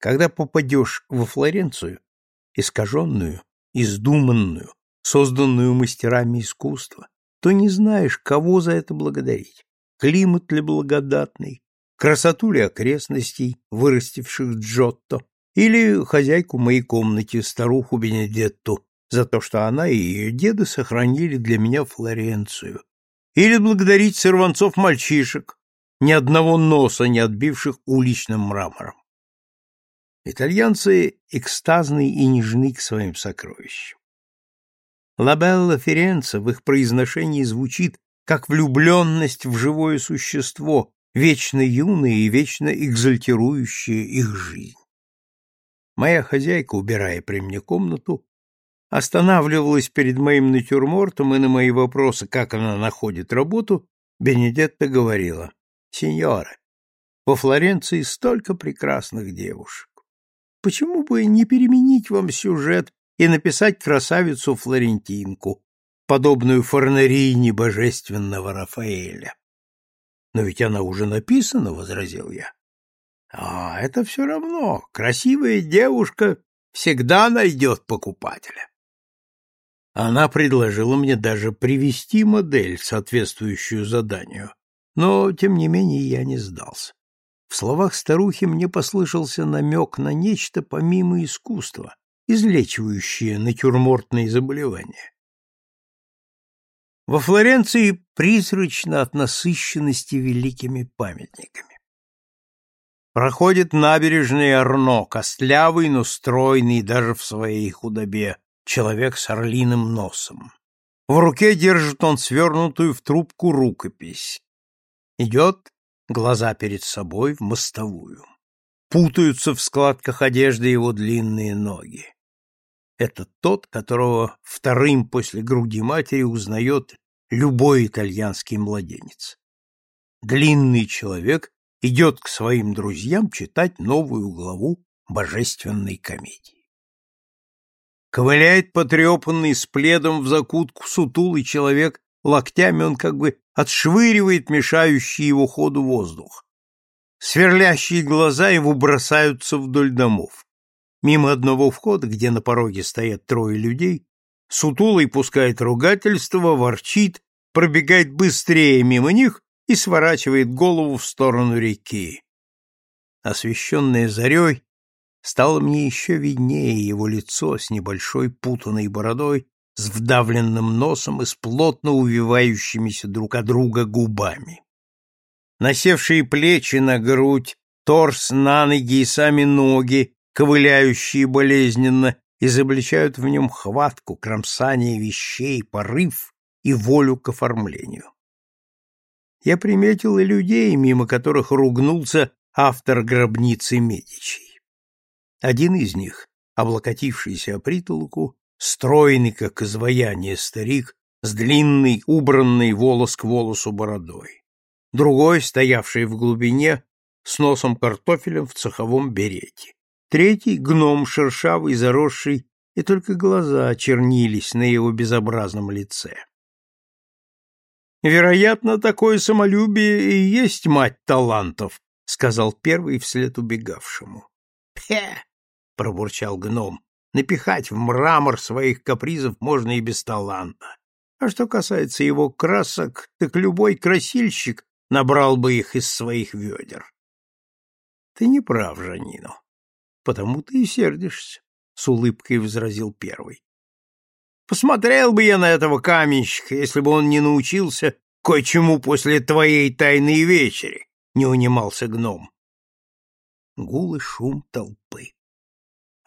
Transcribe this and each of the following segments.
Когда попадешь во Флоренцию, искаженную, издуманную, созданную мастерами искусства, то не знаешь, кого за это благодарить. Климат ли благодатный, красоту ли окрестностей, вырастивших Джотто, или хозяйку моей комнаты, старуху Бенедетту, за то, что она и ее деды сохранили для меня Флоренцию, или благодарить сорванцов-мальчишек, ни одного носа не отбивших уличным мрамором. Итальянцы экстазны и нежны к своим сокровищам. Лабелла Ференца в их произношении звучит как влюбленность в живое существо, вечно юное и вечно экзальтирующее их жизнь. Моя хозяйка, убирая при мне комнату, останавливалась перед моим натюрмортом, и на мои вопросы, как она находит работу, Бенедетта говорила, «Сеньора, во Флоренции столько прекрасных девушек. Почему бы не переменить вам сюжет и написать красавицу-флорентинку, подобную Форнарине божественного Рафаэля?» «Но ведь она уже написана», — возразил я. «А, это все равно. Красивая девушка всегда найдет покупателя». Она предложила мне даже привести модель, соответствующую заданию, но, тем не менее, я не сдался. В словах старухи мне послышался намек на нечто помимо искусства, излечивающее натюрмортные заболевания. Во Флоренции призрачно от насыщенности великими памятниками. Проходит набережный Арно, костлявый, но стройный даже в своей худобе, человек с орлиным носом. В руке держит он свернутую в трубку рукопись. Идет, глаза перед собой, в мостовую. Путаются в складках одежды его длинные ноги. Это тот, которого вторым после груди матери узнает любой итальянский младенец. Длинный человек идет к своим друзьям читать новую главу божественной комедии. Ковыляет потрепанный с пледом в закутку сутулый человек, локтями он как бы отшвыривает мешающий его ходу воздух. Сверлящие глаза его бросаются вдоль домов. Мимо одного входа, где на пороге стоят трое людей, сутулый пускает ругательство, ворчит, пробегает быстрее мимо них и сворачивает голову в сторону реки. Освещенная зарей, стало мне еще виднее его лицо с небольшой путанной бородой, с вдавленным носом и с плотно увивающимися друг от друга губами. Насевшие плечи на грудь, торс на ноги и сами ноги, ковыляющие болезненно, изобличают в нем хватку, кромсание вещей, порыв и волю к оформлению. Я приметил и людей, мимо которых ругнулся автор гробницы Медичи. Один из них, облокотившийся о притолоку, стройный, как изваяние старик, с длинной, убранной волос к волосу бородой. Другой, стоявший в глубине, с носом картофелем в цеховом берете. Третий — гном шершавый, заросший, и только глаза чернились на его безобразном лице. «Вероятно, такое самолюбие и есть мать талантов», — сказал первый вслед убегавшему. «Пе! пробурчал гном. Напихать в мрамор своих капризов можно и без таланта. А что касается его красок, так любой красильщик набрал бы их из своих ведер. Ты не прав, Жанино. Потому ты и сердишься, с улыбкой возразил первый. Посмотрел бы я на этого каменщика, если бы он не научился кое-чему после твоей тайной вечери, не унимался гном. Гул и шум толпы.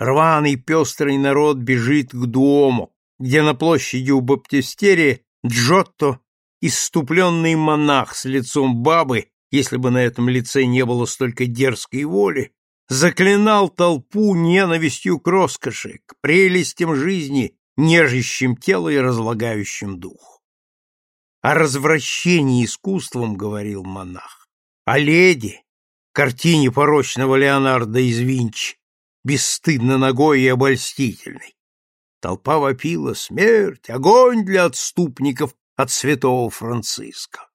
Рваный пестрый народ бежит к Дуому, где на площади у Баптистерия Джотто, иступленный монах с лицом бабы, если бы на этом лице не было столько дерзкой воли, заклинал толпу ненавистью к роскоши, к прелестям жизни, нежащим тело и разлагающим дух. О развращении искусством говорил монах, о леди, картине порочного Леонардо из Винчи, бесстыдно ногой и обольстительной. Толпа вопила «Смерть! Огонь для отступников от святого Франциска!»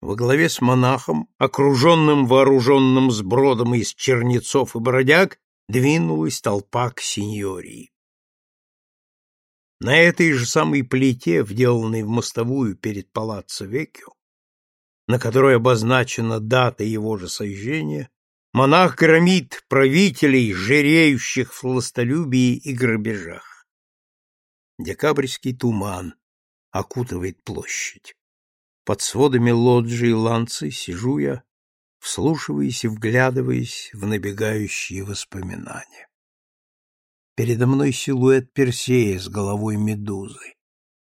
Во главе с монахом, окруженным вооруженным сбродом из чернецов и бродяг, двинулась толпа к синьории. На этой же самой плите, вделанной в мостовую перед палаццо Веккио, на которой обозначена дата его же сожжения, монах громит правителей, жиреющих в властолюбии и грабежах. Декабрьский туман окутывает площадь. Под сводами лоджии ланцы сижу я, вслушиваясь и вглядываясь в набегающие воспоминания. Передо мной силуэт Персея с головой медузы,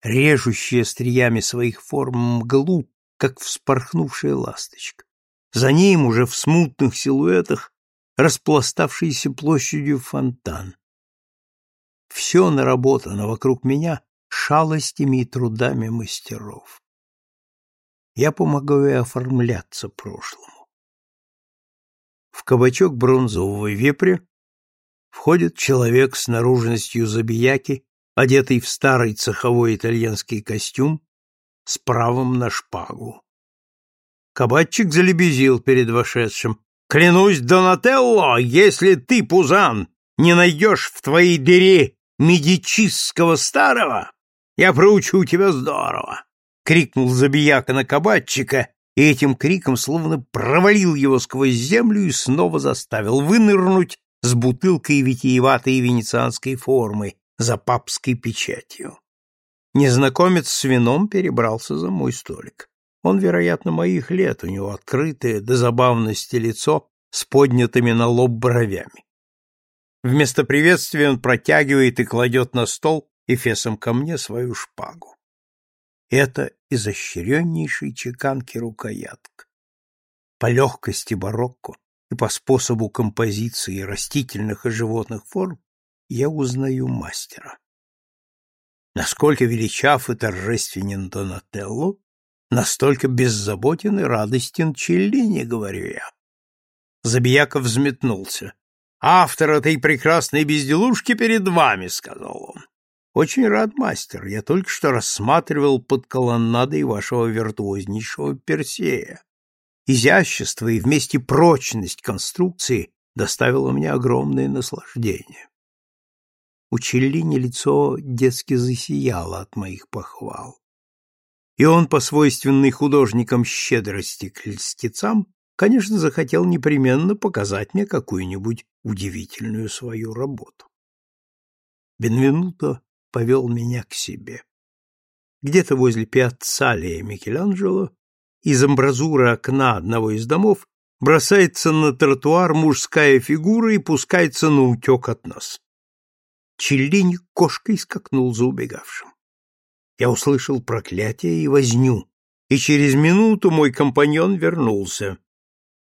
режущая остриями своих форм мглу, как вспорхнувшая ласточка. За ним уже в смутных силуэтах распластавшийся площадью фонтан. Все наработано вокруг меня шалостями и трудами мастеров. Я помогаю оформляться прошлому. В кабачок бронзового вепря входит человек с наружностью забияки, одетый в старый цеховой итальянский костюм, с правом на шпагу. Кабачик залебезил перед вошедшим. «Клянусь, Донателло, если ты, Пузан, не найдешь в твоей дыре медичистского старого, я проучу тебя здорово!» — крикнул забияка на кабачика, и этим криком словно провалил его сквозь землю и снова заставил вынырнуть с бутылкой витиеватой венецианской формы за папской печатью. Незнакомец с вином перебрался за мой столик. Он, вероятно, моих лет, у него открытое до забавности лицо с поднятыми на лоб бровями. Вместо приветствия он протягивает и кладет на стол эфесом ко мне свою шпагу. Это изощреннейшей чеканки рукоятка. По легкости барокко и по способу композиции растительных и животных форм я узнаю мастера. Насколько величав и торжественен Донателло, настолько беззаботен и радостен Челлини, говорю я. Забияков взметнулся. «Автор этой прекрасной безделушки перед вами», — сказал он. «Очень рад, мастер. Я только что рассматривал под колоннадой вашего виртуознейшего Персея изящество и вместе прочность конструкции доставило мне огромное наслаждение. У Челлини лицо детски засияло от моих похвал. И он, по свойственной художникам щедрости к льстецам, конечно, захотел непременно показать мне какую-нибудь удивительную свою работу. Бенвенуто повел меня к себе. Где-то возле пиаццалия Микеланджело из амбразуры окна одного из домов бросается на тротуар мужская фигура и пускается на утек от нас. Челлини кошкой скакнул за убегавшим. Я услышал проклятие и возню, и через минуту мой компаньон вернулся.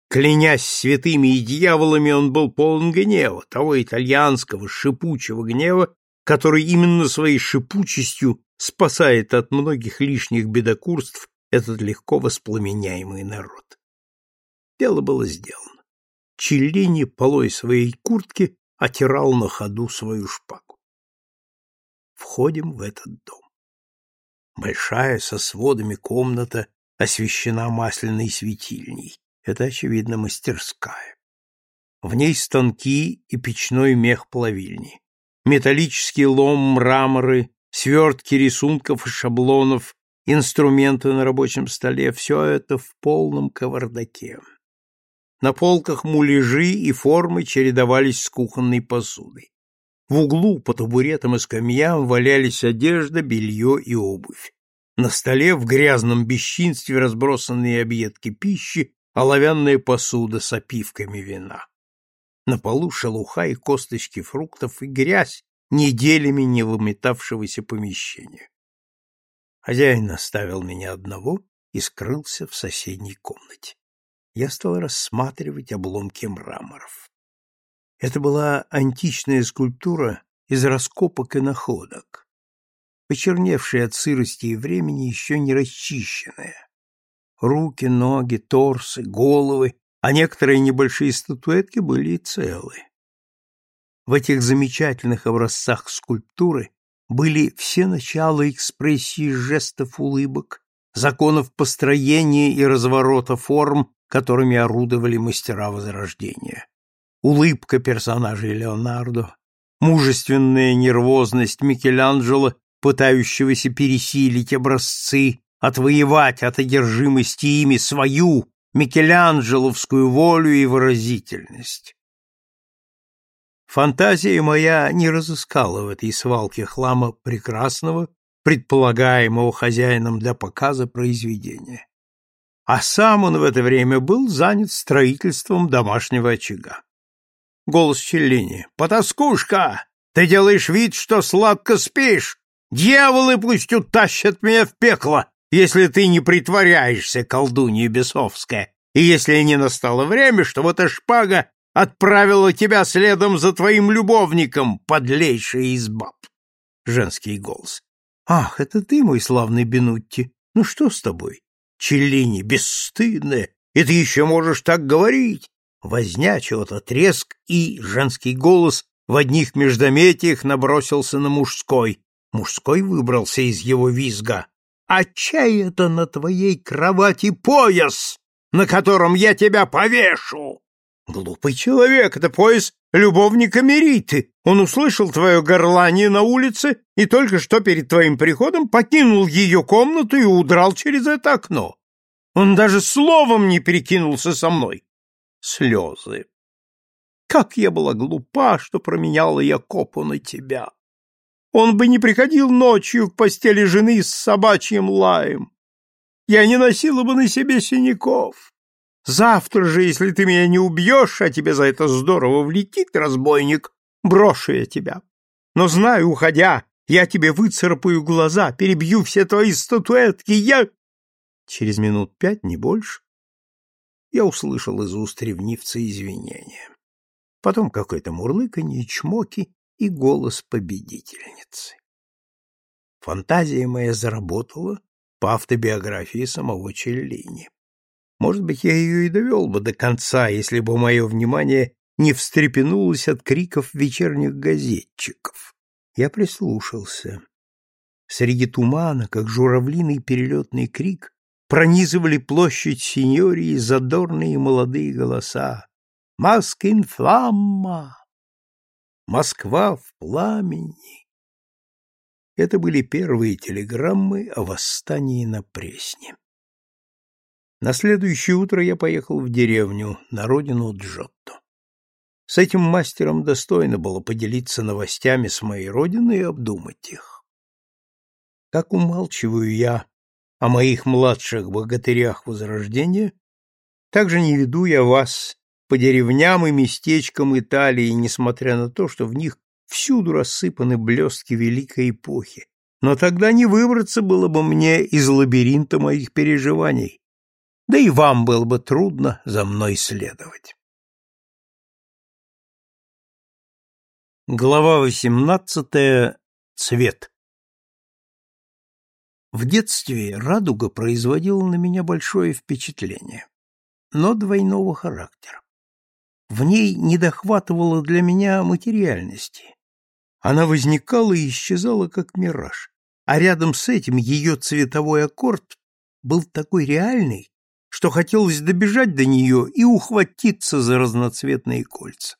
Клянясь святыми и дьяволами, он был полон гнева, того итальянского шипучего гнева, который именно своей шипучестью спасает от многих лишних бедокурств этот легко воспламеняемый народ. Дело было сделано. Челлини полой своей куртки отирал на ходу свою шпагу. Входим в этот дом. Большая со сводами комната освещена масляной светильней. Это, очевидно, мастерская. В ней станки и печной мех плавильни, металлический лом мраморы, свертки рисунков и шаблонов инструменты на рабочем столе, все это в полном кавардаке. На полках муляжи и формы чередовались с кухонной посудой. В углу по табуретам и скамьям валялись одежда, белье и обувь. На столе в грязном бесчинстве разбросанные объедки пищи, оловянная посуда с опивками вина. На полу шелуха и косточки фруктов и грязь, неделями не выметавшегося помещения. Хозяин оставил меня одного и скрылся в соседней комнате. Я стал рассматривать обломки мраморов. Это была античная скульптура из раскопок и находок, почерневшая от сырости и времени, еще не расчищенная. Руки, ноги, торсы, головы, а некоторые небольшие статуэтки были и целы. В этих замечательных образцах скульптуры были все начала экспрессии жестов улыбок, законов построения и разворота форм, которыми орудовали мастера Возрождения. Улыбка персонажей Леонардо, мужественная нервозность Микеланджело, пытающегося пересилить образцы, отвоевать от одержимости ими свою микеланджеловскую волю и выразительность. Фантазия моя не разыскала в этой свалке хлама прекрасного, предполагаемого хозяином для показа произведения. А сам он в это время был занят строительством домашнего очага. Голос Челлини. «Потаскушка! Ты делаешь вид, что сладко спишь! Дьяволы пусть утащат меня в пекло, если ты не притворяешься, колдунья бесовская, и если не настало время, чтобы эта шпага отправила тебя следом за твоим любовником, подлейшая из баб. Женский голос. Ах, это ты, мой славный Бенутти. Ну что с тобой? Челлини, бесстыдная, и ты еще можешь так говорить. Возня чего-то, треск и женский голос в одних междометиях набросился на мужской. Мужской выбрался из его визга. «А чай это на твоей кровати пояс, на котором я тебя повешу!» Глупый человек, это пояс любовника Мериты. Он услышал твое горлание на улице и только что перед твоим приходом покинул ее комнату и удрал через это окно. Он даже словом не перекинулся со мной. Слезы. Как я была глупа, что променяла я копу на тебя. Он бы не приходил ночью к постели жены с собачьим лаем. Я не носила бы на себе синяков. Завтра же, если ты меня не убьешь, а тебе за это здорово влетит, разбойник, брошу я тебя. Но знаю, уходя, я тебе выцарапаю глаза, перебью все твои статуэтки, я...» Через минут пять, не больше, я услышал из уст ревнивца извинения. Потом какое-то мурлыканье, чмоки и голос победительницы. Фантазия моя заработала по автобиографии самого Челлини. Может быть, я ее и довел бы до конца, если бы мое внимание не встрепенулось от криков вечерних газетчиков. Я прислушался. Среди тумана, как журавлиный перелетный крик, пронизывали площадь синьории задорные молодые голоса. «Маскин фламма! Москва в пламени!» Это были первые телеграммы о восстании на Пресне. На следующее утро я поехал в деревню, на родину Джотто. С этим мастером достойно было поделиться новостями с моей родины и обдумать их. Как умалчиваю я о моих младших богатырях Возрождения, так же не веду я вас по деревням и местечкам Италии, несмотря на то, что в них всюду рассыпаны блестки великой эпохи. Но тогда не выбраться было бы мне из лабиринта моих переживаний, да и вам было бы трудно за мной следовать. Глава восемнадцатая. Цвет. В детстве радуга производила на меня большое впечатление, но двойного характера. В ней недохватывало для меня материальности. Она возникала и исчезала, как мираж, а рядом с этим ее цветовой аккорд был такой реальный, что хотелось добежать до нее и ухватиться за разноцветные кольца.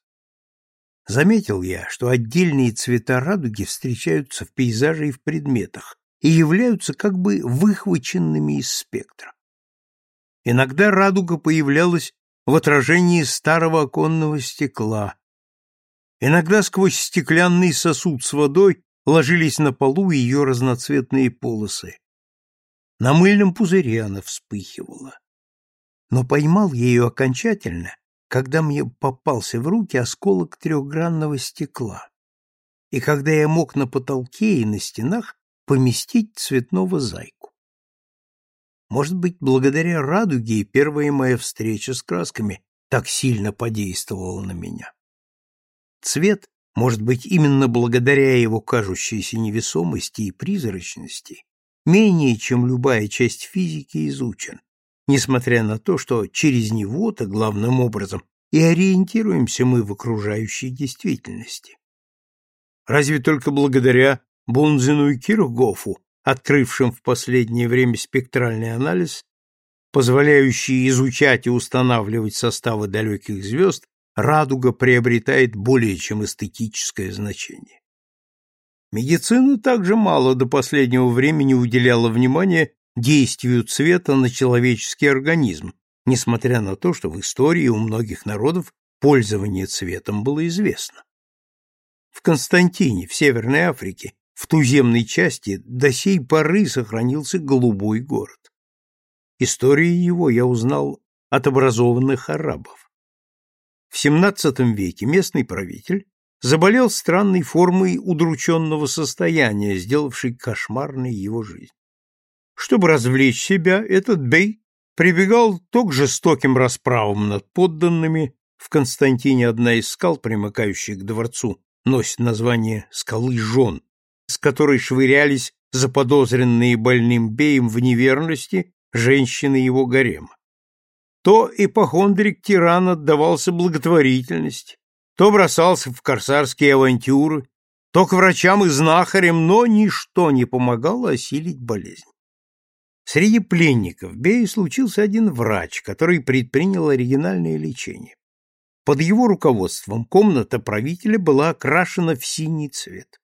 Заметил я, что отдельные цвета радуги встречаются в пейзаже и в предметах и являются как бы выхваченными из спектра. Иногда радуга появлялась в отражении старого оконного стекла. Иногда сквозь стеклянный сосуд с водой ложились на полу ее разноцветные полосы. На мыльном пузыре она вспыхивала но поймал ее окончательно, когда мне попался в руки осколок трехгранного стекла, и когда я мог на потолке и на стенах поместить цветного зайку. Может быть, благодаря радуге и первая моя встреча с красками так сильно подействовала на меня. Цвет, может быть, именно благодаря его кажущейся невесомости и призрачности, менее чем любая часть физики изучен, несмотря на то, что через него-то главным образом и ориентируемся мы в окружающей действительности. Разве только благодаря Бунзену и Кирхгофу открывшим в последнее время спектральный анализ, позволяющий изучать и устанавливать составы далеких звезд, радуга приобретает более чем эстетическое значение. Медицина также мало до последнего времени уделяла внимания действию цвета на человеческий организм, несмотря на то, что в истории у многих народов пользование цветом было известно. В Константине, в Северной Африке, туземной части до сей поры сохранился голубой город. Историю его я узнал от образованных арабов. В XVII веке местный правитель заболел странной формой удрученного состояния, сделавшей кошмарной его жизнь. Чтобы развлечь себя, этот бей прибегал то к жестоким расправам над подданными, в Константине одна из скал, примыкающих к дворцу, носит название «Скалы жен», с которой швырялись заподозренные больным беем в неверности женщины его гарема. То ипохондрик тиран отдавался благотворительности, то бросался в корсарские авантюры, то к врачам и знахарям, но ничто не помогало осилить болезнь. Среди пленников Бея случился один врач, который предпринял оригинальное лечение. Под его руководством комната правителя была окрашена в синий цвет.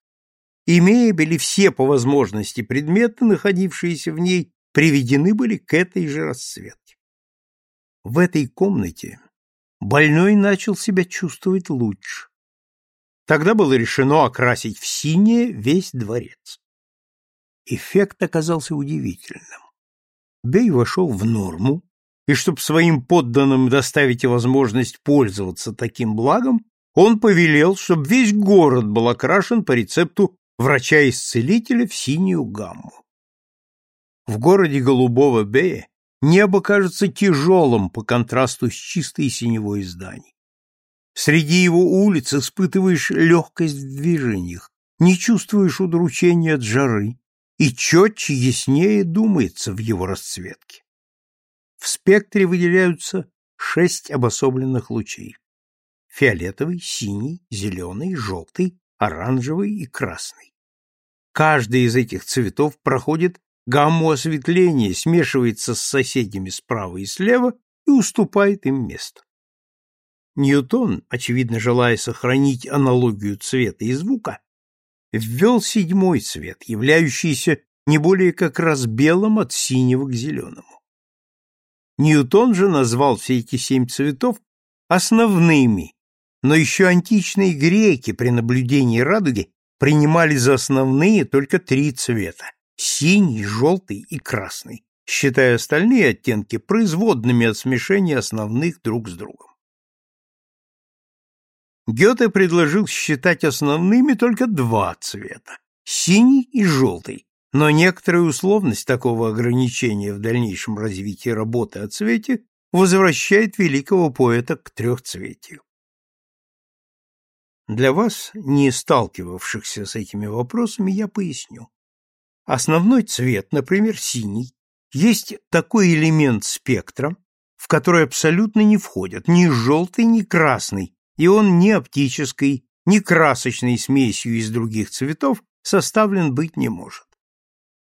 И мебель все по возможности предметы, находившиеся в ней, приведены были к этой же расцветке. В этой комнате больной начал себя чувствовать лучше. Тогда было решено окрасить в синее весь дворец. Эффект оказался удивительным. Бей вошел в норму, и чтобы своим подданным доставить возможность пользоваться таким благом, он повелел, чтобы весь город был окрашен по рецепту врача-исцелителя в синюю гамму. В городе Голубого Бея небо кажется тяжелым по контрасту с чистой синевой зданий. Среди его улиц испытываешь легкость в движениях, не чувствуешь удручения от жары и четче, яснее думается в его расцветке. В спектре выделяются шесть обособленных лучей. Фиолетовый, синий, зеленый, желтый, оранжевый и красный. Каждый из этих цветов проходит гамму осветления смешивается с соседями справа и слева и уступает им место. Ньютон, очевидно желая сохранить аналогию цвета и звука, ввел седьмой цвет, являющийся не более как раз белым от синего к зеленому. Ньютон же назвал все эти семь цветов основными, но еще античные греки при наблюдении радуги принимали за основные только три цвета синий, желтый и красный, считая остальные оттенки производными от смешения основных друг с другом. Гёте предложил считать основными только два цвета – синий и желтый, но некоторая условность такого ограничения в дальнейшем развитии работы о цвете возвращает великого поэта к трехцветию. Для вас, не сталкивавшихся с этими вопросами, я поясню. Основной цвет, например, синий, есть такой элемент спектра, в который абсолютно не входят ни желтый, ни красный, и он ни оптической, ни красочной смесью из других цветов составлен быть не может.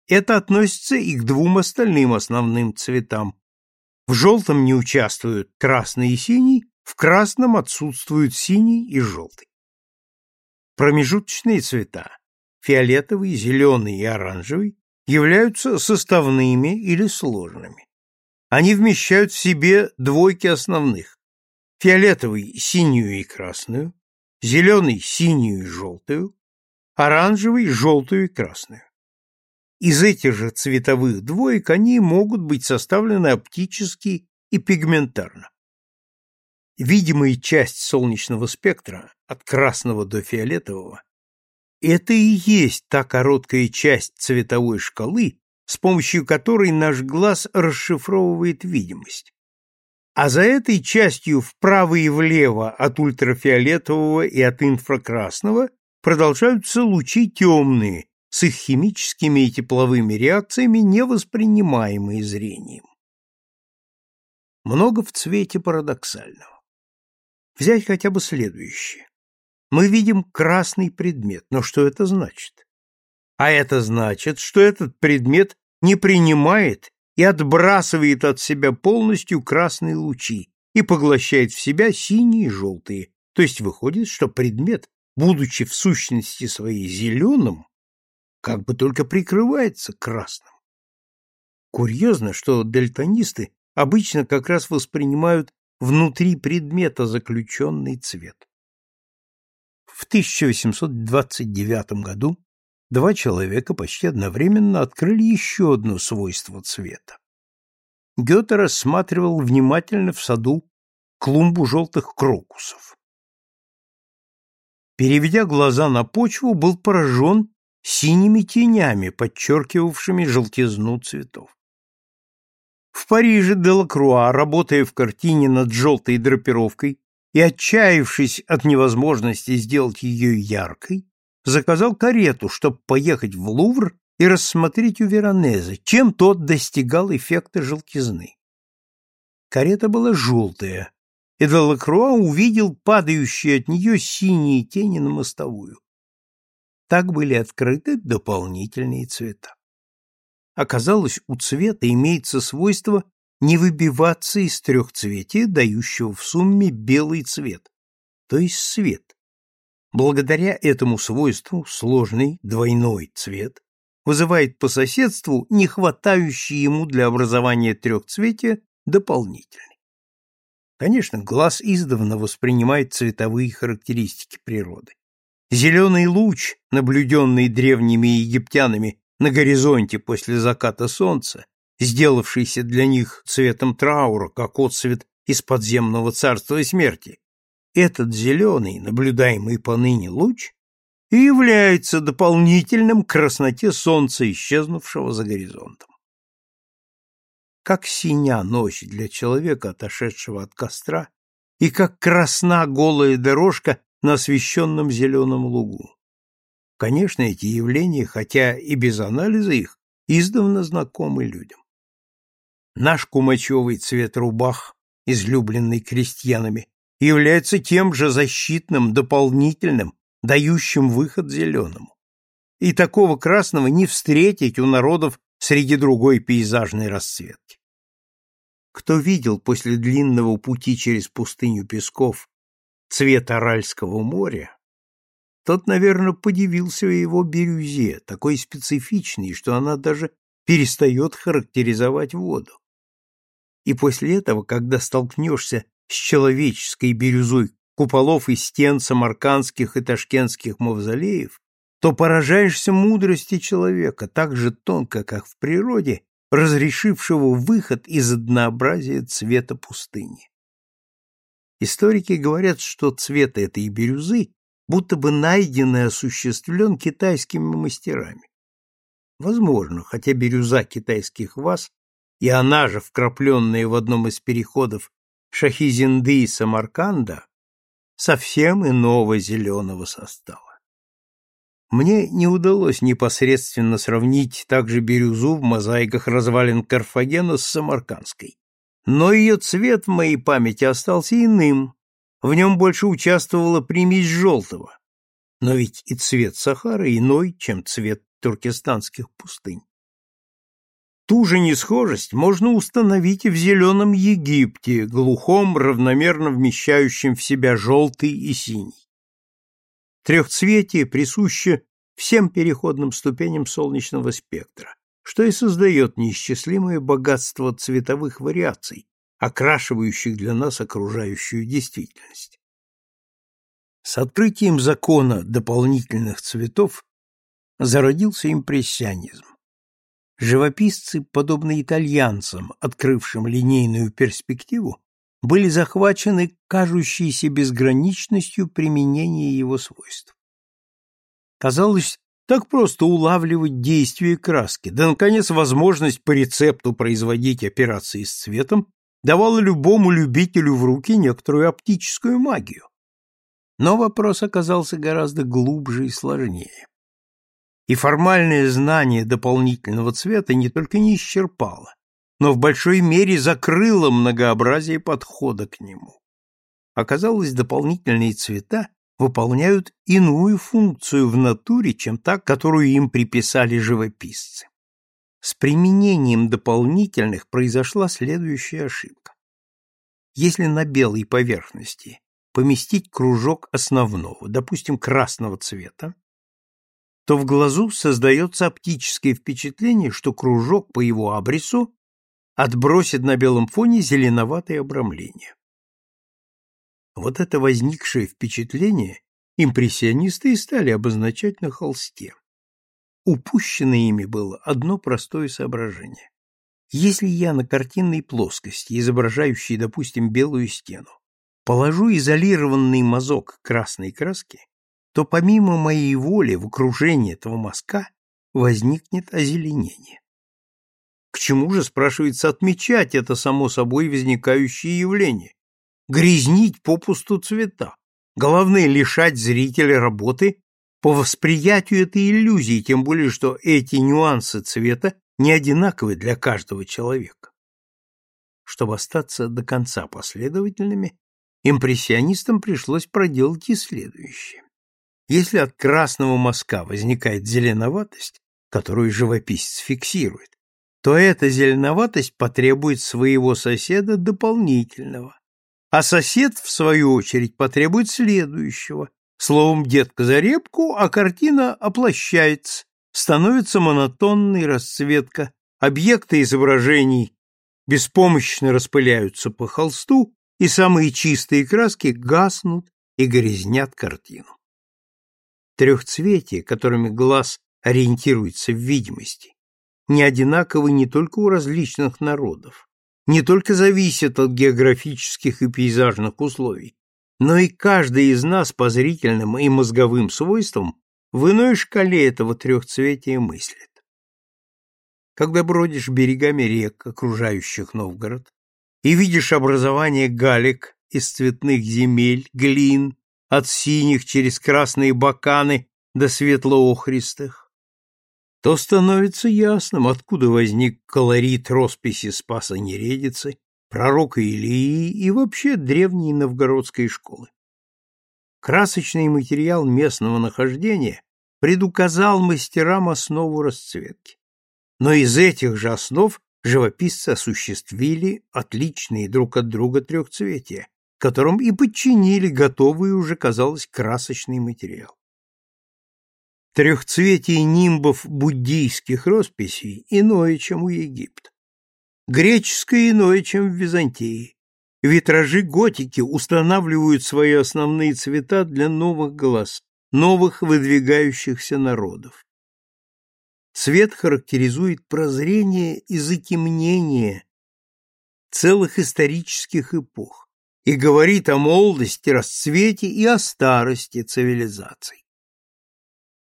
Это относится и к двум остальным основным цветам. В желтом не участвуют красный и синий, в красном отсутствуют синий и желтый. Промежуточные цвета фиолетовый, зеленый и оранжевый, являются составными или сложными. Они вмещают в себе двойки основных. Фиолетовый – синюю и красную, зеленый – синюю и желтую, оранжевый – желтую и красную. Из этих же цветовых двоек они могут быть составлены оптически и пигментарно. Видимая часть солнечного спектра, от красного до фиолетового, это и есть та короткая часть цветовой шкалы, с помощью которой наш глаз расшифровывает видимость. А за этой частью вправо и влево от ультрафиолетового и от инфракрасного продолжаются лучи темные, с их химическими и тепловыми реакциями, невоспринимаемые зрением. Много в цвете парадоксального. Взять хотя бы следующее. Мы видим красный предмет, но что это значит? А это значит, что этот предмет не принимает и отбрасывает от себя полностью красные лучи и поглощает в себя синие и желтые. То есть выходит, что предмет, будучи в сущности своей зеленым, как бы только прикрывается красным. Курьезно, что дальтонисты обычно как раз воспринимают внутри предмета заключенный цвет. В 1829 году два человека почти одновременно открыли еще одно свойство цвета. Гёте рассматривал внимательно в саду клумбу желтых крокусов. Переведя глаза на почву, был поражен синими тенями, подчеркивавшими желтизну цветов. В Париже Делакруа, работая в картине над желтой драпировкой и отчаявшись от невозможности сделать ее яркой, заказал карету, чтобы поехать в Лувр и рассмотреть у Веронезе, чем тот достигал эффекта желтизны. Карета была желтая, и Делакруа увидел падающие от нее синие тени на мостовую. Так были открыты дополнительные цвета. Оказалось, у цвета имеется свойство не выбиваться из трехцветия, дающего в сумме белый цвет, то есть свет. Благодаря этому свойству сложный двойной цвет вызывает по соседству не хватающий ему для образования трехцветия дополнительный. Конечно, глаз издавна воспринимает цветовые характеристики природы. Зеленый луч, наблюденный древними египтянами на горизонте после заката солнца, сделавшийся для них цветом траура, как отцвет из подземного царства смерти, этот зеленый, наблюдаемый поныне луч, и является дополнительным красноте солнца, исчезнувшего за горизонтом. Как синя ночь для человека, отошедшего от костра, и как красна голая дорожка на освещенном зеленом лугу. Конечно, эти явления, хотя и без анализа их, издавна знакомы людям. Наш кумачевый цвет рубах, излюбленный крестьянами, является тем же защитным, дополнительным, дающим выход зеленому. И такого красного не встретить у народов среди другой пейзажной расцветки. Кто видел после длинного пути через пустыню песков цвет Аральского моря, тот, наверное, подивился его бирюзе, такой специфичной, что она даже перестает характеризовать воду. И после этого, когда столкнешься с человеческой бирюзой куполов и стен самаркандских и ташкентских мавзолеев, то поражаешься мудрости человека, так же тонко, как в природе, разрешившего выход из однообразия цвета пустыни. Историки говорят, что цвет этой бирюзы будто бы найден и осуществлен китайскими мастерами. Возможно, хотя бирюза китайских ваз, и она же вкрапленная в одном из переходов Шахизинды и Самарканда, совсем иного зеленого состава. Мне не удалось непосредственно сравнить также бирюзу в мозаиках развалин Карфагена с самаркандской, но ее цвет в моей памяти остался иным, в нем больше участвовала примесь желтого. Но ведь и цвет Сахары иной, чем цвет туркестанских пустынь. Ту же несхожесть можно установить и в зеленом Египте, глухом, равномерно вмещающем в себя желтый и синий. Трехцветие присуще всем переходным ступеням солнечного спектра, что и создает неисчислимое богатство цветовых вариаций, окрашивающих для нас окружающую действительность. С открытием закона дополнительных цветов зародился импрессионизм. Живописцы, подобно итальянцам, открывшим линейную перспективу, были захвачены кажущейся безграничностью применения его свойств. Казалось, так просто улавливать действие краски, да, наконец, возможность по рецепту производить операции с цветом давало любому любителю в руки некоторую оптическую магию. Но вопрос оказался гораздо глубже и сложнее. И формальное знание дополнительного цвета не только не исчерпало, но в большой мере закрыло многообразие подхода к нему. Оказалось, дополнительные цвета выполняют иную функцию в натуре, чем та, которую им приписали живописцы. С применением дополнительных произошла следующая ошибка. Если на белой поверхности поместить кружок основного, допустим, красного цвета, то в глазу создается оптическое впечатление, что кружок по его абрису отбросит на белом фоне зеленоватое обрамление. Вот это возникшее впечатление импрессионисты и стали обозначать на холсте. Упущено ими было одно простое соображение. Если я на картинной плоскости, изображающей, допустим, белую стену, положу изолированный мазок красной краски, то помимо моей воли в окружении этого мазка возникнет озеленение. К чему же, спрашивается, отмечать это само собой возникающее явление? Грязнить попусту цвета. Главное, лишать зрителя работы по восприятию этой иллюзии, тем более, что эти нюансы цвета не одинаковы для каждого человека. Чтобы остаться до конца последовательными, импрессионистам пришлось проделать и следующее. Если от красного мазка возникает зеленоватость, которую живописец фиксирует, то эта зеленоватость потребует своего соседа дополнительного, а сосед, в свою очередь, потребует следующего. Словом, детка за репку, а картина оплощается, становится монотонной расцветка, объекты изображений беспомощно распыляются по холсту, и самые чистые краски гаснут и грязнят картину. Трехцветие, которыми глаз ориентируется в видимости, не одинаковы не только у различных народов, не только зависят от географических и пейзажных условий, но и каждый из нас по зрительным и мозговым свойствам в иной шкале этого трехцветия мыслит. Когда бродишь берегами рек, окружающих Новгород, и видишь образование галек из цветных земель, глин, от синих через красные баканы до светло-охристых, то становится ясным, откуда возник колорит росписи Спаса Нередицы, пророка Илии и вообще древней новгородской школы. Красочный материал местного нахождения предуказал мастерам основу расцветки. Но из этих же основ живописцы осуществили отличные друг от друга трехцветия, которым и подчинили готовый уже, казалось, красочный материал. Трехцветие нимбов буддийских росписей иное, чем у Египта. Греческое иное, чем в Византии. Витражи готики устанавливают свои основные цвета для новых глаз, новых выдвигающихся народов. Цвет характеризует прозрение и затемнение целых исторических эпох и говорит о молодости, расцвете и о старости цивилизаций.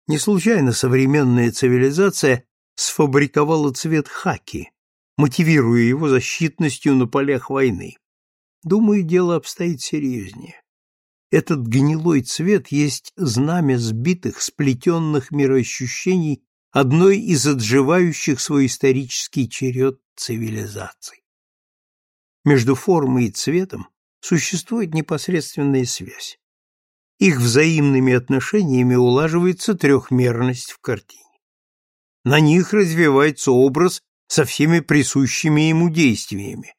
Не случайно современная цивилизация сфабриковала цвет хаки, мотивируя его защитностью на полях войны. Думаю, дело обстоит серьезнее. Этот гнилой цвет есть знамя сбитых, сплетенных мироощущений одной из отживающих свой исторический черед цивилизаций. Между формой и цветом существует непосредственная связь. Их взаимными отношениями улаживается трехмерность в картине. На них развивается образ со всеми присущими ему действиями.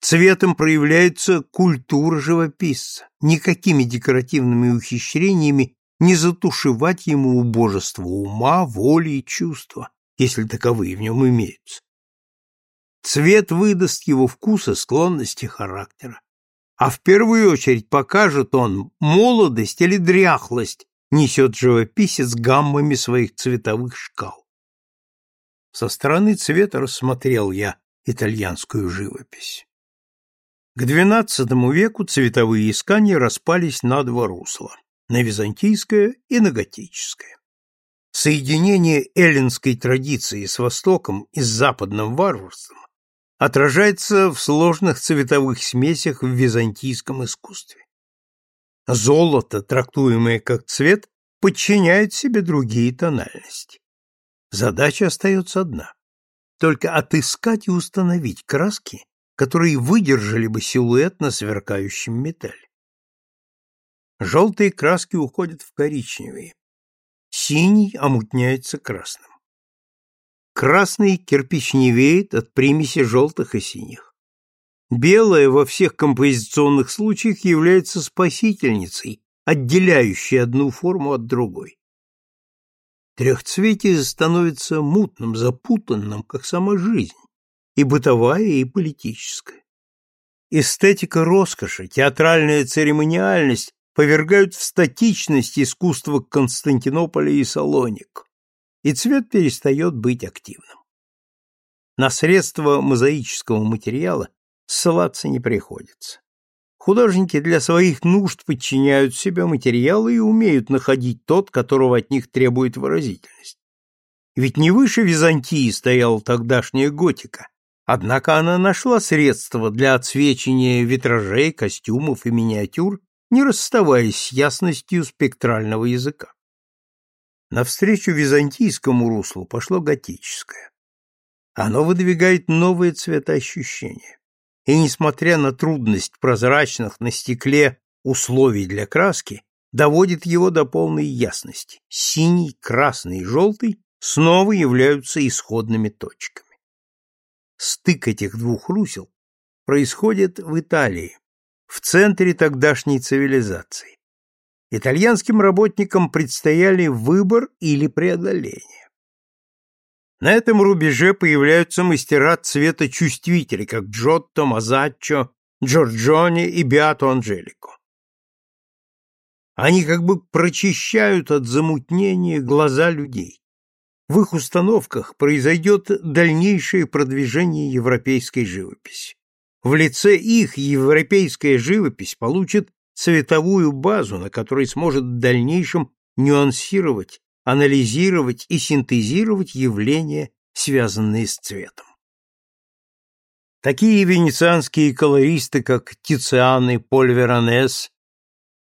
Цветом проявляется культура живописца. Никакими декоративными ухищрениями не затушевать ему убожество ума, воли и чувства, если таковые в нем имеются. Цвет выдаст его вкуса, склонности характера. А в первую очередь покажет он, молодость или дряхлость несет живописец гаммами своих цветовых шкал. Со стороны цвета рассмотрел я итальянскую живопись. К XII веку цветовые искания распались на два русла на византийское и на готическое. Соединение эллинской традиции с Востоком и с западным варварством отражается в сложных цветовых смесях в византийском искусстве. Золото, трактуемое как цвет, подчиняет себе другие тональности. Задача остается одна – только отыскать и установить краски, которые выдержали бы силуэт на сверкающем металле. Желтые краски уходят в коричневые. Синий омутняется красным. Красный кирпичневеет от примеси желтых и синих. Белое во всех композиционных случаях является спасительницей, отделяющей одну форму от другой. Трехцветие становится мутным, запутанным, как сама жизнь, и бытовая, и политическая. Эстетика роскоши, театральная церемониальность повергают в статичность искусство Константинополя и Салоник, и цвет перестает быть активным. На средства мозаического материала ссылаться не приходится. Художники для своих нужд подчиняют себе материалы и умеют находить тот, которого от них требует выразительность. Ведь не выше Византии стояла тогдашняя готика, однако она нашла средства для отсвечивания витражей, костюмов и миниатюр, не расставаясь с ясностью спектрального языка. Навстречу византийскому руслу пошло готическое. Оно выдвигает новые цветоощущения и, несмотря на трудность прозрачных на стекле условий для краски, доводит его до полной ясности. Синий, красный и желтый снова являются исходными точками. Стык этих двух русел происходит в Италии, в центре тогдашней цивилизации. Итальянским работникам предстояли выбор или преодоление. На этом рубеже появляются мастера цвета чувствители, как Джотто, Мазаччо, Джорджони и Биато Анджелико. Они как бы прочищают от замутнения глаза людей. В их установках произойдет дальнейшее продвижение европейской живописи. В лице их европейская живопись получит цветовую базу, на которой сможет в дальнейшем нюансировать анализировать и синтезировать явления, связанные с цветом. Такие венецианские колористы, как Тициан и Поль Веронес,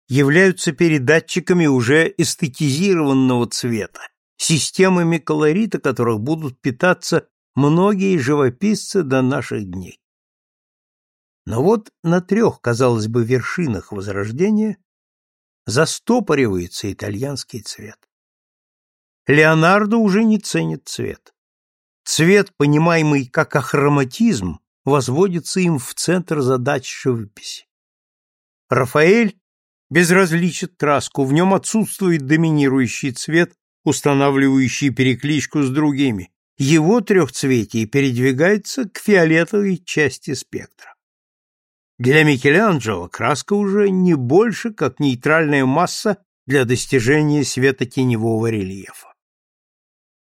являются передатчиками уже эстетизированного цвета, системами колорита которых будут питаться многие живописцы до наших дней. Но вот на трех, казалось бы, вершинах Возрождения застопоривается итальянский цвет. Леонардо уже не ценит цвет. Цвет, понимаемый как ахроматизм, возводится им в центр задач живописи. Рафаэль безразличит краску, в нем отсутствует доминирующий цвет, устанавливающий перекличку с другими. Его трехцветие передвигается к фиолетовой части спектра. Для Микеланджело краска уже не больше, как нейтральная масса для достижения светотеневого рельефа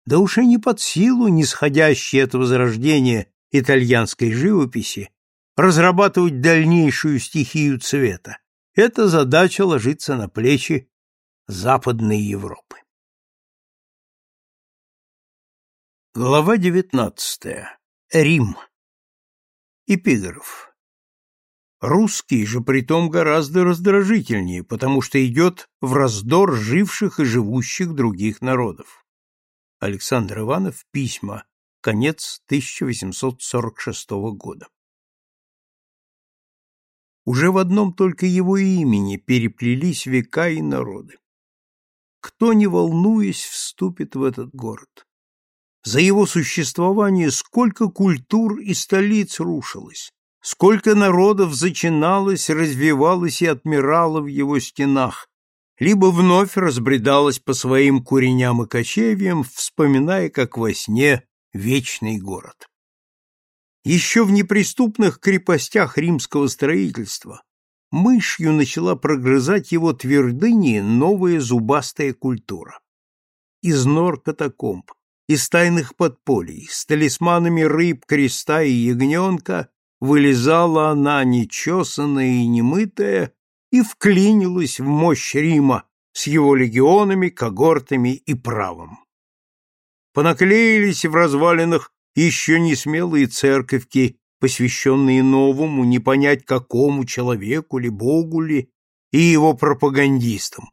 да уж и не под силу нисходящей от возрождения итальянской живописи разрабатывать дальнейшую стихию цвета. Эта задача ложится на плечи Западной Европы. Глава девятнадцатая. Рим. Эпиграф. Русский же притом гораздо раздражительнее, потому что идет в раздор живших и живущих других народов. Александр Иванов. Письма. Конец 1846 года. Уже в одном только его имени переплелись века и народы. Кто, не волнуясь, вступит в этот город? За его существование сколько культур и столиц рушилось, сколько народов зачиналось, развивалось и отмирало в его стенах, либо вновь разбредалась по своим куреням и кочевьям, вспоминая, как во сне, вечный город. Еще в неприступных крепостях римского строительства мышью начала прогрызать его твердыни новая зубастая культура. Из нор катакомб, из тайных подполий, с талисманами рыб, креста и ягненка вылезала она, нечесанная и немытая, и вклинилась в мощь Рима с его легионами, когортами и правом. Понаклеились в развалинах еще не смелые церковки, посвященные новому, не понять какому человеку ли, богу ли, и его пропагандистам.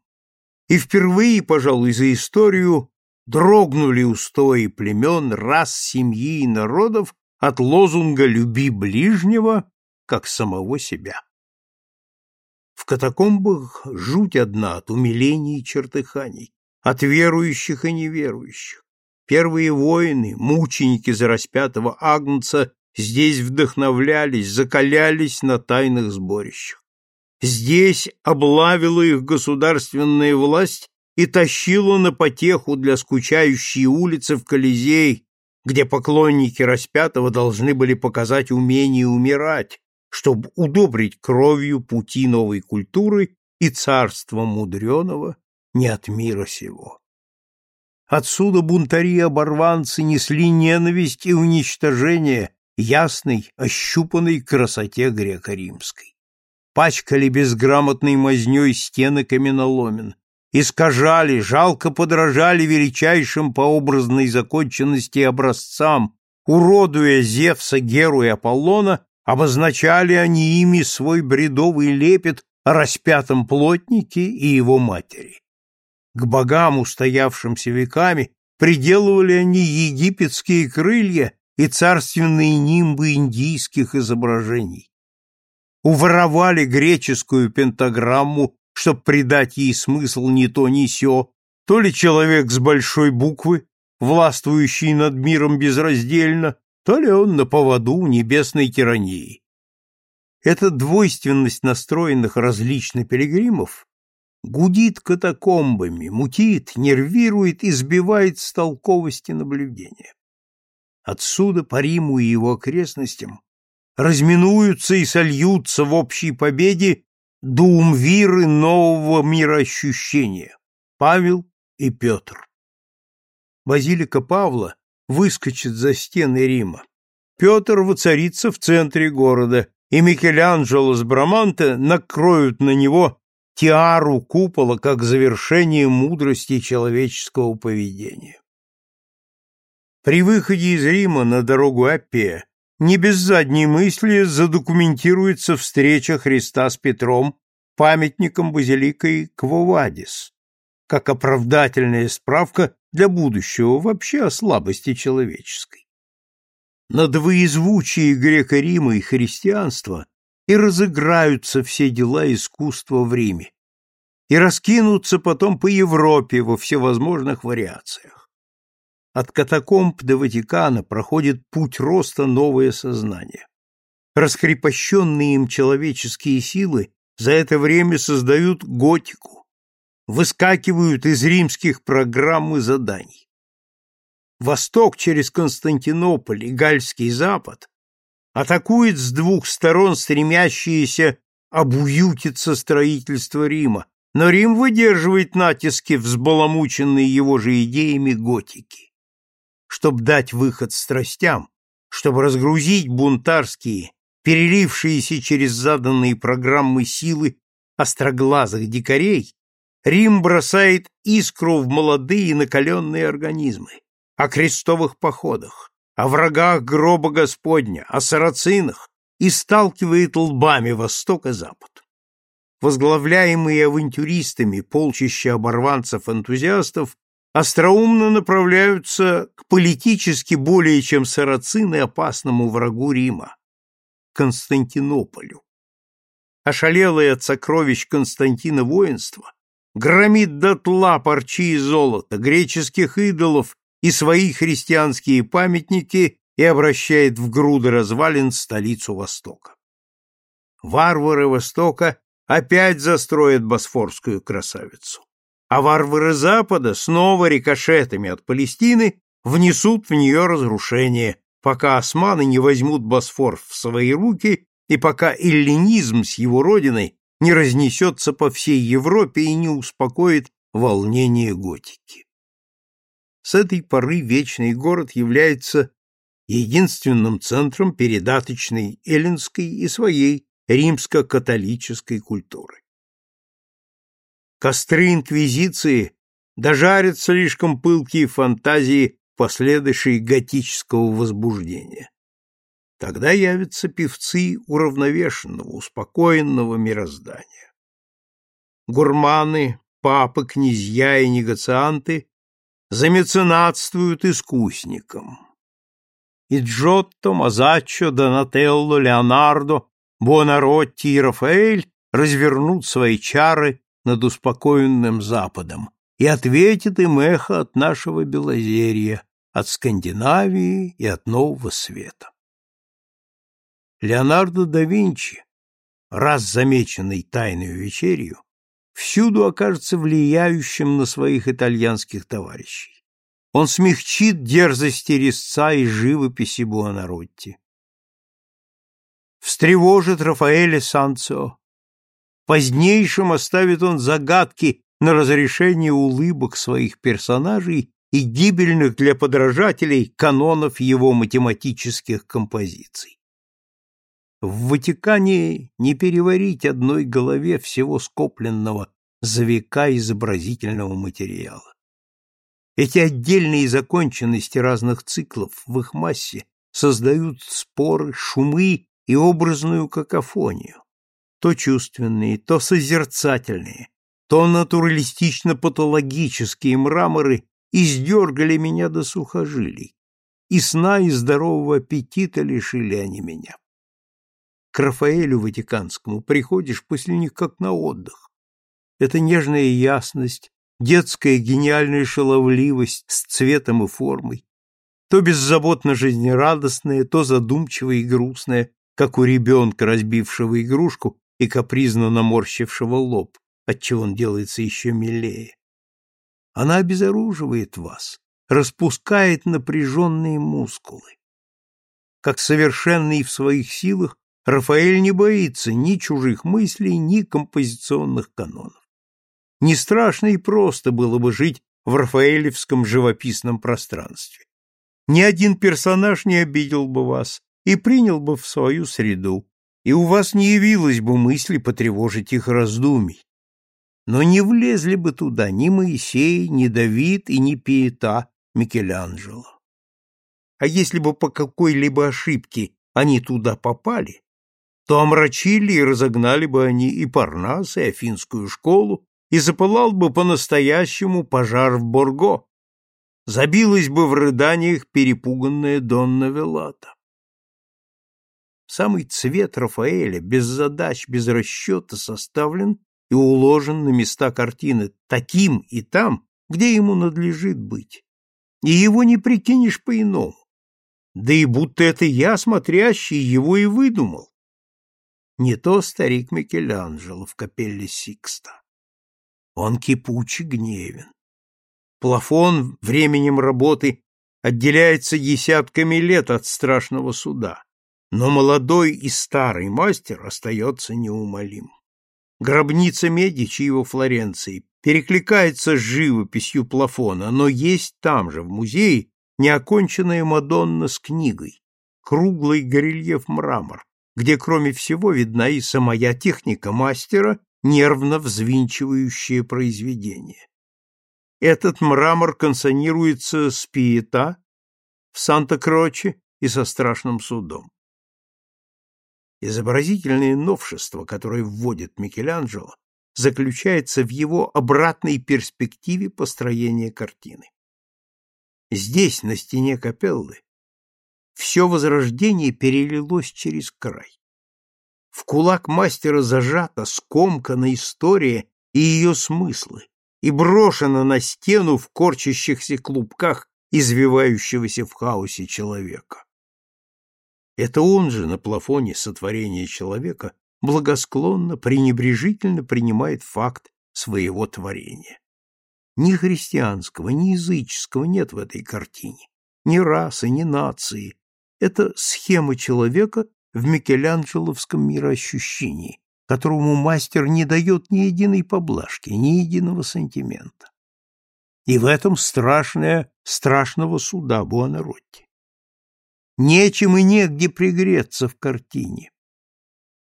И впервые, пожалуй, за историю дрогнули устои племен, рас, семьи и народов от лозунга «люби ближнего, как самого себя». катакомбах жуть одна от умилений и чертыханий, от верующих и неверующих. Первые воины, мученики за распятого Агнца, здесь вдохновлялись, закалялись на тайных сборищах. Здесь облавила их государственная власть и тащила на потеху для скучающей улицы в Колизей, где поклонники распятого должны были показать умение умирать, чтобы удобрить кровью пути новой культуры и царства мудреного не от мира сего. Отсюда бунтари-оборванцы несли ненависть и уничтожение ясной, ощупанной красоте греко-римской. Пачкали безграмотной мазней стены каменоломен, искажали, жалко подражали величайшим по образной законченности образцам, уродуя Зевса, Геру и Аполлона, обозначали они ими свой бредовый лепет о распятом плотнике и его матери. К богам, устоявшимся веками, приделывали они египетские крылья и царственные нимбы индийских изображений. Уворовали греческую пентаграмму чтобы придать ей смысл не то ни сё, то ли человек с большой буквы, властвующий над миром безраздельно, то ли он на поводу небесной тирании. Эта двойственность настроенных различно пилигримов гудит катакомбами, мутит, нервирует и сбивает с толковости наблюдения. Отсюда по Риму и его окрестностям разминуются и сольются в общей победе дуумвиры нового мироощущения Павел и Петр. Базилика Павла выскочит за стены Рима. Петр воцарится в центре города, и Микеланджело с Браманте накроют на него тиару купола как завершение мудрости человеческого поведения. При выходе из Рима на дорогу Аппия не без задней мысли задокументируется встреча Христа с Петром памятником базиликой Квовадис, как оправдательная справка для будущего вообще о слабости человеческой. На двоезвучии греко-Рима и христианства и разыграются все дела искусства в Риме, и раскинутся потом по Европе во всевозможных вариациях. От катакомб до Ватикана проходит путь роста новое сознание. Раскрепощенные им человеческие силы за это время создают готику, выскакивают из римских программ и заданий. Восток через Константинополь и Гальский Запад атакует с двух сторон стремящиеся обуютиться строительство Рима, но Рим выдерживает натиски взбаламученной его же идеями готики чтобы дать выход страстям, чтобы разгрузить бунтарские, перелившиеся через заданные программы силы остроглазых дикарей, Рим бросает искру в молодые накаленные организмы, о крестовых походах, о врагах гроба Господня, о сарацинах и сталкивает лбами Восток и Запад. Возглавляемые авантюристами полчища оборванцев-энтузиастов остроумно направляются к политически более чем сарацины опасному врагу Рима – Константинополю. Ошалелое от сокровищ Константина воинство громит дотла парчи и золота, греческих идолов и свои христианские памятники и обращает в груды развалин столицу Востока. Варвары Востока опять застроят босфорскую красавицу а варвары Запада снова рикошетами от Палестины внесут в нее разрушение, пока османы не возьмут Босфор в свои руки и пока эллинизм с его родиной не разнесется по всей Европе и не успокоит волнение готики. С этой поры вечный город является единственным центром передаточной эллинской и своей римско-католической культуры. Костры инквизиции дожарят слишком пылкие фантазии последующей готического возбуждения. Тогда явятся певцы уравновешенного, успокоенного мироздания. Гурманы, папы, князья и негацианты замеценатствуют искусникам. И Джотто, Мазаччо, Донателло, Леонардо, Буонаротти и Рафаэль развернут свои чары над успокоенным Западом, и ответит им эхо от нашего Белозерья, от Скандинавии и от Нового Света. Леонардо да Винчи, раз замеченный тайную вечерью, всюду окажется влияющим на своих итальянских товарищей. Он смягчит дерзости резца и живописи Буонаротти. Встревожит Рафаэля Санцио. Позднейшим оставит он загадки на разрешение улыбок своих персонажей и гибельных для подражателей канонов его математических композиций. В Ватикане не переварить одной голове всего скопленного за века изобразительного материала. Эти отдельные законченности разных циклов в их массе создают споры, шумы и образную какофонию, то чувственные, то созерцательные, то натуралистично-патологические мраморы издергали меня до сухожилий, и сна и здорового аппетита лишили они меня. К Рафаэлю Ватиканскому приходишь после них как на отдых. Это нежная ясность, детская гениальная шаловливость с цветом и формой, то беззаботно жизнерадостная, то задумчивая и грустная, как у ребенка, разбившего игрушку и капризно наморщившего лоб, отчего он делается еще милее. Она обезоруживает вас, распускает напряженные мускулы. Как совершенный в своих силах, Рафаэль не боится ни чужих мыслей, ни композиционных канонов. Не страшно и просто было бы жить в рафаэлевском живописном пространстве. Ни один персонаж не обидел бы вас и принял бы в свою среду, и у вас не явилось бы мысли потревожить их раздумий. Но не влезли бы туда ни Моисей, ни Давид и ни Пиета Микеланджело. А если бы по какой-либо ошибке они туда попали, то омрачили и разогнали бы они и Парнас, и Афинскую школу, и запылал бы по-настоящему пожар в Борго. Забилась бы в рыданиях перепуганная Донна Велата. Самый цвет Рафаэля, без задач, без расчета, составлен и уложен на места картины таким и там, где ему надлежит быть. И его не прикинешь по-иному. Да и будто это я, смотрящий, его и выдумал. Не то старик Микеланджело в капелле Сикста. Он кипуче гневен. Плафон временем работы отделяется десятками лет от страшного суда, но молодой и старый мастер остается неумолим. Гробница Медичи его Флоренции перекликается с живописью Плафона, но есть там же, в музее, неоконченная Мадонна с книгой, круглый горельеф-мрамор, где, кроме всего, видна и самая техника мастера, нервно взвинчивающая произведение. Этот мрамор консонируется с Пиета в Санта-Кроче и со страшным судом. Изобразительное новшество, которое вводит Микеланджело, заключается в его обратной перспективе построения картины. Здесь, на стене капеллы, все возрождение перелилось через край. В кулак мастера зажата, скомкана история и ее смыслы, и брошена на стену в корчащихся клубках извивающегося в хаосе человека. Это он же на плафоне сотворения человека благосклонно, пренебрежительно принимает факт своего творения. Ни христианского, ни языческого нет в этой картине, ни расы, ни нации, это схема человека в микеланджеловском мироощущении, которому мастер не дает ни единой поблажки, ни единого сантимента. И в этом страшное страшного суда Буонаротти. Нечем и негде пригреться в картине.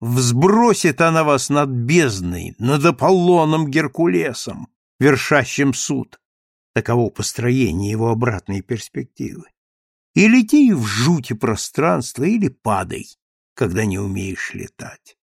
Взбросит она вас над бездной, над Аполлоном Геркулесом, вершащим суд. Таково построение его обратной перспективы. И лети в жути пространства или падай, когда не умеешь летать.